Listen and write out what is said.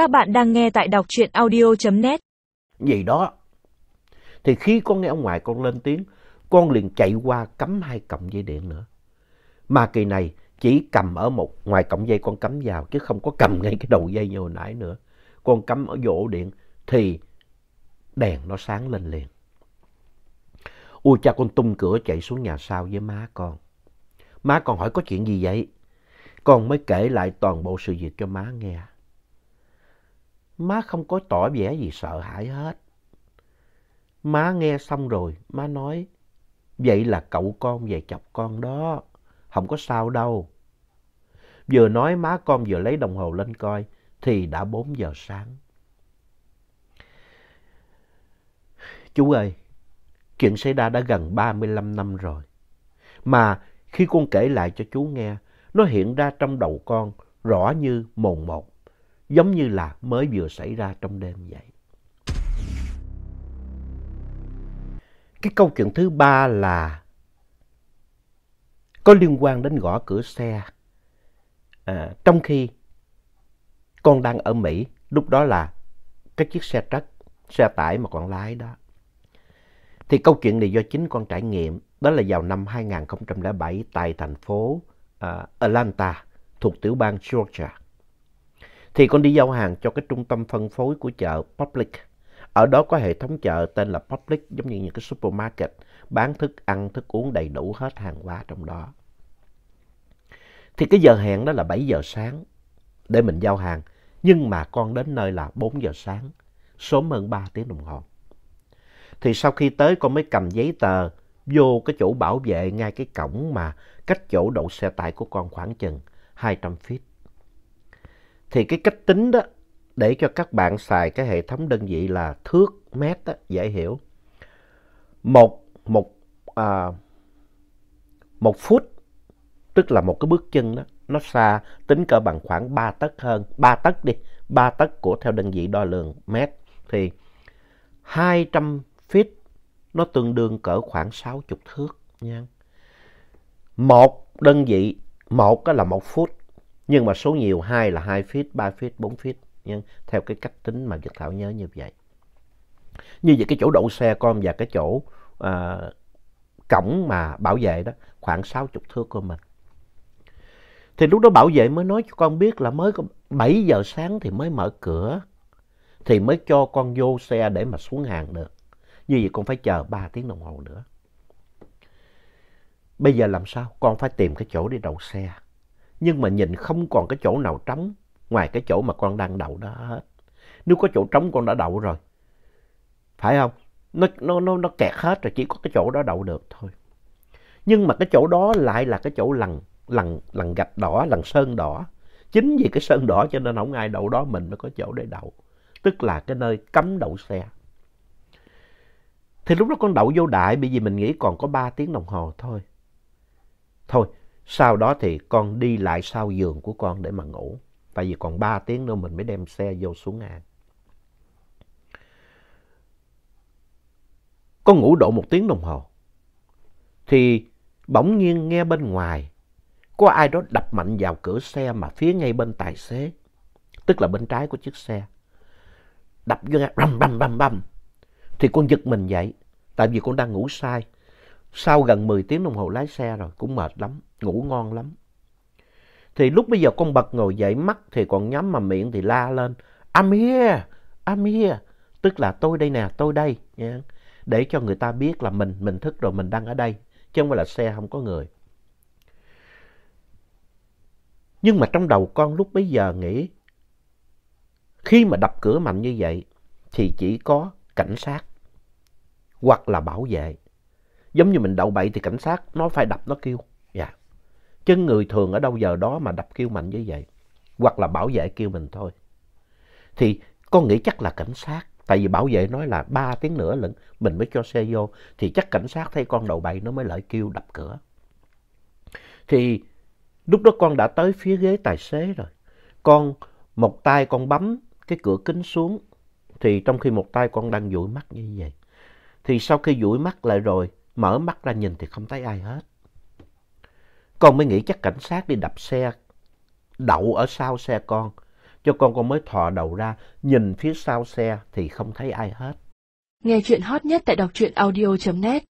Các bạn đang nghe tại đọc truyện audio.net. vậy đó. Thì khi con nghe ông ngoại con lên tiếng, con liền chạy qua cắm hai cọng dây điện nữa. Mà kỳ này chỉ cầm ở một ngoài cọng dây con cắm vào chứ không có cầm ngay cái đầu dây như hồi nãy nữa. Con cắm ở vỗ điện thì đèn nó sáng lên liền. Ui cha con tung cửa chạy xuống nhà sau với má con. Má con hỏi có chuyện gì vậy? Con mới kể lại toàn bộ sự việc cho má nghe. Má không có tỏ vẻ gì sợ hãi hết. Má nghe xong rồi, má nói, vậy là cậu con về chọc con đó, không có sao đâu. Vừa nói má con vừa lấy đồng hồ lên coi, thì đã 4 giờ sáng. Chú ơi, chuyện xảy ra đã gần 35 năm rồi. Mà khi con kể lại cho chú nghe, nó hiện ra trong đầu con rõ như mồn một, giống như là mới vừa xảy ra trong đêm vậy. Cái câu chuyện thứ ba là có liên quan đến gõ cửa xe. À, trong khi con đang ở Mỹ, lúc đó là cái chiếc xe trắc, xe tải mà con lái đó. Thì câu chuyện này do chính con trải nghiệm, đó là vào năm 2007 tại thành phố uh, Atlanta thuộc tiểu bang Georgia. Thì con đi giao hàng cho cái trung tâm phân phối của chợ Public. Ở đó có hệ thống chợ tên là Public giống như những cái supermarket bán thức ăn, thức uống đầy đủ hết hàng hóa trong đó. Thì cái giờ hẹn đó là 7 giờ sáng để mình giao hàng. Nhưng mà con đến nơi là 4 giờ sáng, sớm hơn 3 tiếng đồng hồ. Thì sau khi tới con mới cầm giấy tờ vô cái chỗ bảo vệ ngay cái cổng mà cách chỗ đậu xe tải của con khoảng chừng 200 feet. Thì cái cách tính đó để cho các bạn xài cái hệ thống đơn vị là thước, mét đó, dễ hiểu. Một, một, à, một phút, tức là một cái bước chân đó, nó xa tính cỡ bằng khoảng 3 tấc hơn, 3 tấc đi, 3 tấc của theo đơn vị đo lường mét. Thì 200 feet nó tương đương cỡ khoảng 60 thước nha. Một đơn vị, một là một phút, nhưng mà số nhiều hai là 2 feet, 3 feet, 4 feet Nhưng Theo cái cách tính mà Việt Thảo nhớ như vậy. Như vậy cái chỗ đậu xe con và cái chỗ à, cổng mà bảo vệ đó khoảng 60 thước của mình. Thì lúc đó bảo vệ mới nói cho con biết là mới có 7 giờ sáng thì mới mở cửa. Thì mới cho con vô xe để mà xuống hàng được. Như vậy con phải chờ 3 tiếng đồng hồ nữa. Bây giờ làm sao? Con phải tìm cái chỗ để đậu xe. Nhưng mà nhìn không còn cái chỗ nào trống ngoài cái chỗ mà con đang đậu đó hết. Nếu có chỗ trống con đã đậu rồi. Phải không? Nó, nó, nó, nó kẹt hết rồi, chỉ có cái chỗ đó đậu được thôi. Nhưng mà cái chỗ đó lại là cái chỗ lằn, lằn, lằn gạch đỏ, lằn sơn đỏ. Chính vì cái sơn đỏ cho nên không ai đậu đó mình mới có chỗ để đậu. Tức là cái nơi cấm đậu xe. Thì lúc đó con đậu vô đại bởi vì mình nghĩ còn có 3 tiếng đồng hồ thôi. Thôi, sau đó thì con đi lại sau giường của con để mà ngủ. Tại vì còn 3 tiếng nữa mình mới đem xe vô xuống hàng. Con ngủ độ một tiếng đồng hồ. Thì bỗng nhiên nghe bên ngoài có ai đó đập mạnh vào cửa xe mà phía ngay bên tài xế. Tức là bên trái của chiếc xe. Đập vô nghe băm băm băm băm. Thì con giật mình dậy. Tại vì con đang ngủ sai. Sau gần 10 tiếng đồng hồ lái xe rồi, cũng mệt lắm, ngủ ngon lắm. Thì lúc bây giờ con bật ngồi dậy, mắt thì còn nhắm mà miệng thì la lên. I'm here, I'm here. Tức là tôi đây nè, tôi đây. Yeah. Để cho người ta biết là mình, mình thức rồi, mình đang ở đây. Chứ không phải là xe không có người. Nhưng mà trong đầu con lúc bấy giờ nghĩ, khi mà đập cửa mạnh như vậy, thì chỉ có cảnh sát hoặc là bảo vệ. Giống như mình đậu bậy thì cảnh sát nó phải đập nó kêu. Chứ người thường ở đâu giờ đó mà đập kêu mạnh như vậy. Hoặc là bảo vệ kêu mình thôi. Thì con nghĩ chắc là cảnh sát. Tại vì bảo vệ nói là ba tiếng nữa lận mình mới cho xe vô. Thì chắc cảnh sát thấy con đầu bậy nó mới lại kêu đập cửa. Thì lúc đó con đã tới phía ghế tài xế rồi. Con một tay con bấm cái cửa kính xuống. Thì trong khi một tay con đang dụi mắt như vậy. Thì sau khi dụi mắt lại rồi, mở mắt ra nhìn thì không thấy ai hết. Con mới nghĩ chắc cảnh sát đi đập xe, đậu ở sau xe con. cho con con mới thò đầu ra, nhìn phía sau xe thì không thấy ai hết. Nghe chuyện hot nhất tại đọc truyện audio.net